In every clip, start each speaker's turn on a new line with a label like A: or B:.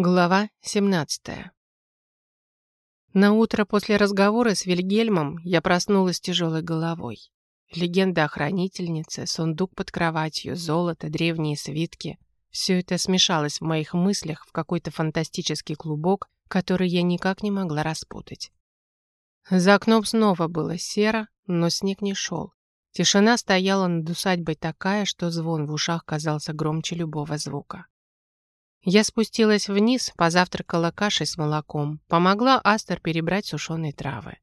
A: Глава 17. На утро после разговора с Вильгельмом я проснулась тяжелой головой. Легенда о хранительнице, сундук под кроватью, золото, древние свитки — все это смешалось в моих мыслях в какой-то фантастический клубок, который я никак не могла распутать. За окном снова было серо, но снег не шел. Тишина стояла над усадьбой такая, что звон в ушах казался громче любого звука. Я спустилась вниз, позавтракала кашей с молоком, помогла Астер перебрать сушеные травы.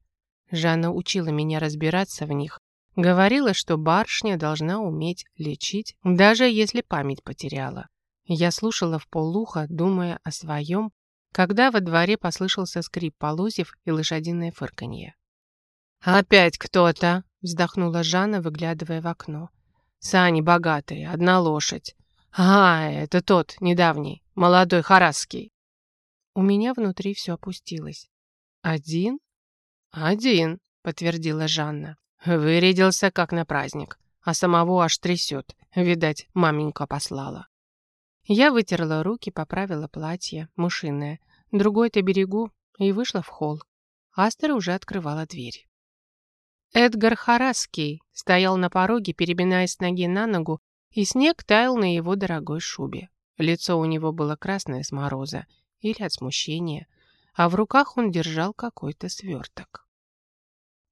A: Жанна учила меня разбираться в них, говорила, что барышня должна уметь лечить, даже если память потеряла. Я слушала в полуха, думая о своем, когда во дворе послышался скрип полозьев и лошадиное фырканье. «Опять кто-то!» — вздохнула Жанна, выглядывая в окно. «Сани богатые, одна лошадь. А, это тот, недавний, молодой Харасский. У меня внутри все опустилось. Один? Один, подтвердила Жанна. Вырядился, как на праздник, а самого аж трясет. Видать, маменька послала. Я вытерла руки, поправила платье, мушиное, другой-то берегу, и вышла в холл. Астер уже открывала дверь. Эдгар Хараский стоял на пороге, перебинаясь ноги на ногу и снег таял на его дорогой шубе. Лицо у него было красное с мороза или от смущения, а в руках он держал какой-то сверток.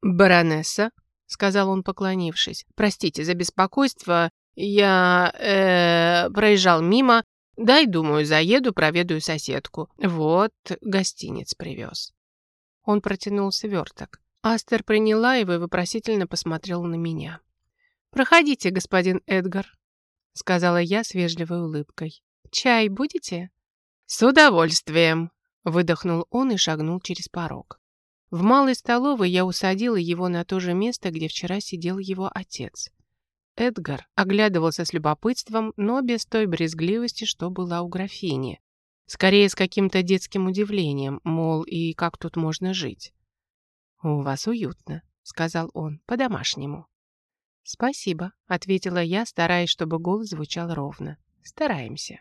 A: «Баронесса», — сказал он, поклонившись, — «простите за беспокойство, я э, проезжал мимо, дай, думаю, заеду, проведаю соседку. Вот, гостиниц привез». Он протянул сверток. Астер приняла его и вопросительно посмотрел на меня. «Проходите, господин Эдгар», — сказала я с вежливой улыбкой. «Чай будете?» «С удовольствием!» — выдохнул он и шагнул через порог. В малой столовой я усадила его на то же место, где вчера сидел его отец. Эдгар оглядывался с любопытством, но без той брезгливости, что была у графини. Скорее, с каким-то детским удивлением, мол, и как тут можно жить. «У вас уютно», — сказал он, — «по-домашнему». «Спасибо», — ответила я, стараясь, чтобы голос звучал ровно. «Стараемся».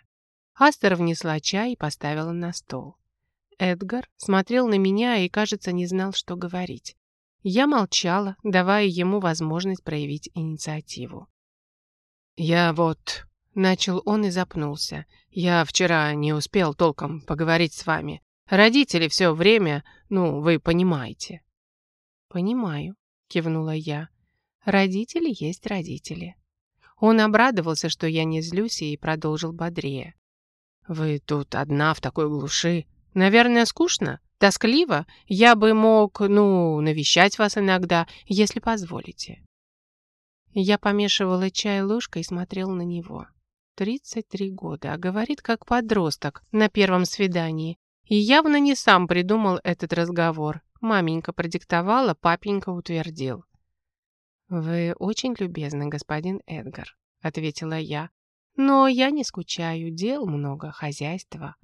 A: Астер внесла чай и поставила на стол. Эдгар смотрел на меня и, кажется, не знал, что говорить. Я молчала, давая ему возможность проявить инициативу. «Я вот...» — начал он и запнулся. «Я вчера не успел толком поговорить с вами. Родители все время, ну, вы понимаете». «Понимаю», — кивнула я. Родители есть родители. Он обрадовался, что я не злюсь, и продолжил бодрее. «Вы тут одна в такой глуши. Наверное, скучно? Тоскливо? Я бы мог, ну, навещать вас иногда, если позволите». Я помешивала чай ложкой и смотрел на него. Тридцать три года, а говорит как подросток на первом свидании. И явно не сам придумал этот разговор. Маменька продиктовала, папенька утвердил. «Вы очень любезны, господин Эдгар», — ответила я. «Но я не скучаю, дел много, хозяйства».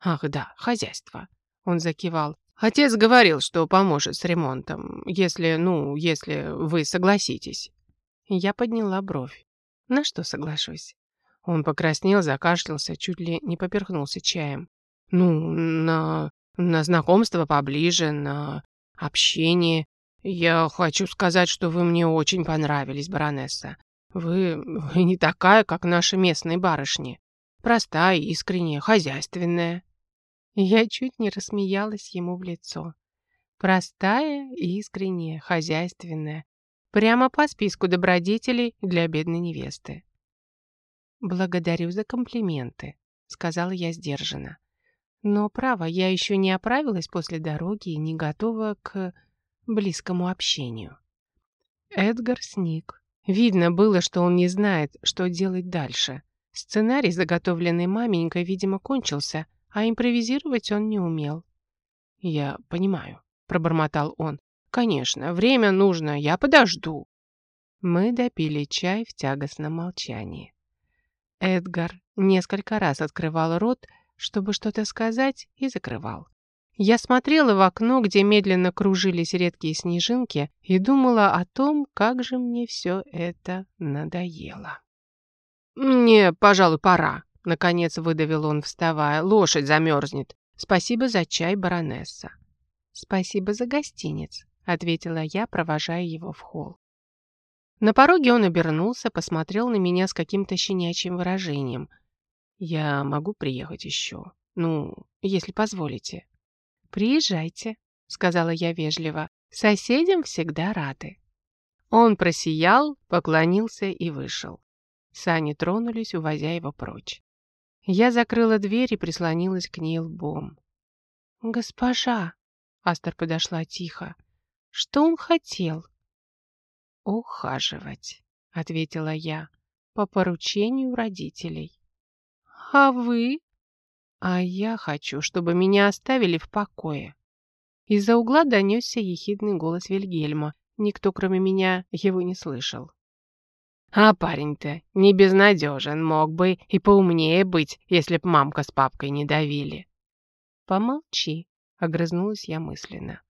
A: «Ах да, хозяйство», — он закивал. «Отец говорил, что поможет с ремонтом, если, ну, если вы согласитесь». Я подняла бровь. «На что соглашусь?» Он покраснел, закашлялся, чуть ли не поперхнулся чаем. «Ну, на... на знакомство поближе, на общение. «Я хочу сказать, что вы мне очень понравились, баронесса. Вы, вы не такая, как наши местные барышни. Простая, искренняя, хозяйственная». Я чуть не рассмеялась ему в лицо. Простая, искренняя, хозяйственная. Прямо по списку добродетелей для бедной невесты. «Благодарю за комплименты», — сказала я сдержанно. «Но, право, я еще не оправилась после дороги и не готова к...» близкому общению. Эдгар сник. Видно было, что он не знает, что делать дальше. Сценарий, заготовленный маменькой, видимо, кончился, а импровизировать он не умел. «Я понимаю», — пробормотал он. «Конечно, время нужно, я подожду». Мы допили чай в тягостном молчании. Эдгар несколько раз открывал рот, чтобы что-то сказать, и закрывал. Я смотрела в окно, где медленно кружились редкие снежинки, и думала о том, как же мне все это надоело. «Мне, пожалуй, пора», Наконец выдавил он, вставая. «Лошадь замерзнет. Спасибо за чай, баронесса». «Спасибо за гостиниц», — ответила я, провожая его в холл. На пороге он обернулся, посмотрел на меня с каким-то щенячьим выражением. «Я могу приехать еще? Ну, если позволите». «Приезжайте», — сказала я вежливо. «Соседям всегда рады». Он просиял, поклонился и вышел. Сани тронулись, увозя его прочь. Я закрыла дверь и прислонилась к ней лбом. «Госпожа!» — Астер подошла тихо. «Что он хотел?» «Ухаживать», — ответила я, — «по поручению родителей». «А вы?» «А я хочу, чтобы меня оставили в покое». Из-за угла донесся ехидный голос Вильгельма. Никто, кроме меня, его не слышал. «А парень-то не безнадежен, мог бы и поумнее быть, если б мамка с папкой не давили». «Помолчи», — огрызнулась я мысленно.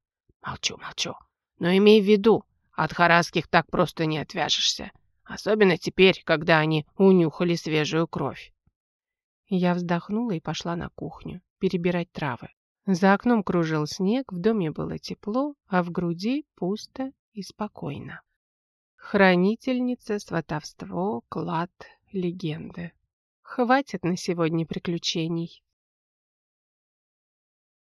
A: «Молчу, молчу. Но имей в виду, от хараских так просто не отвяжешься. Особенно теперь, когда они унюхали свежую кровь. Я вздохнула и пошла на кухню перебирать травы. За окном кружил снег, в доме было тепло, а в груди пусто и спокойно. Хранительница, сватовство, клад, легенды. Хватит на сегодня приключений.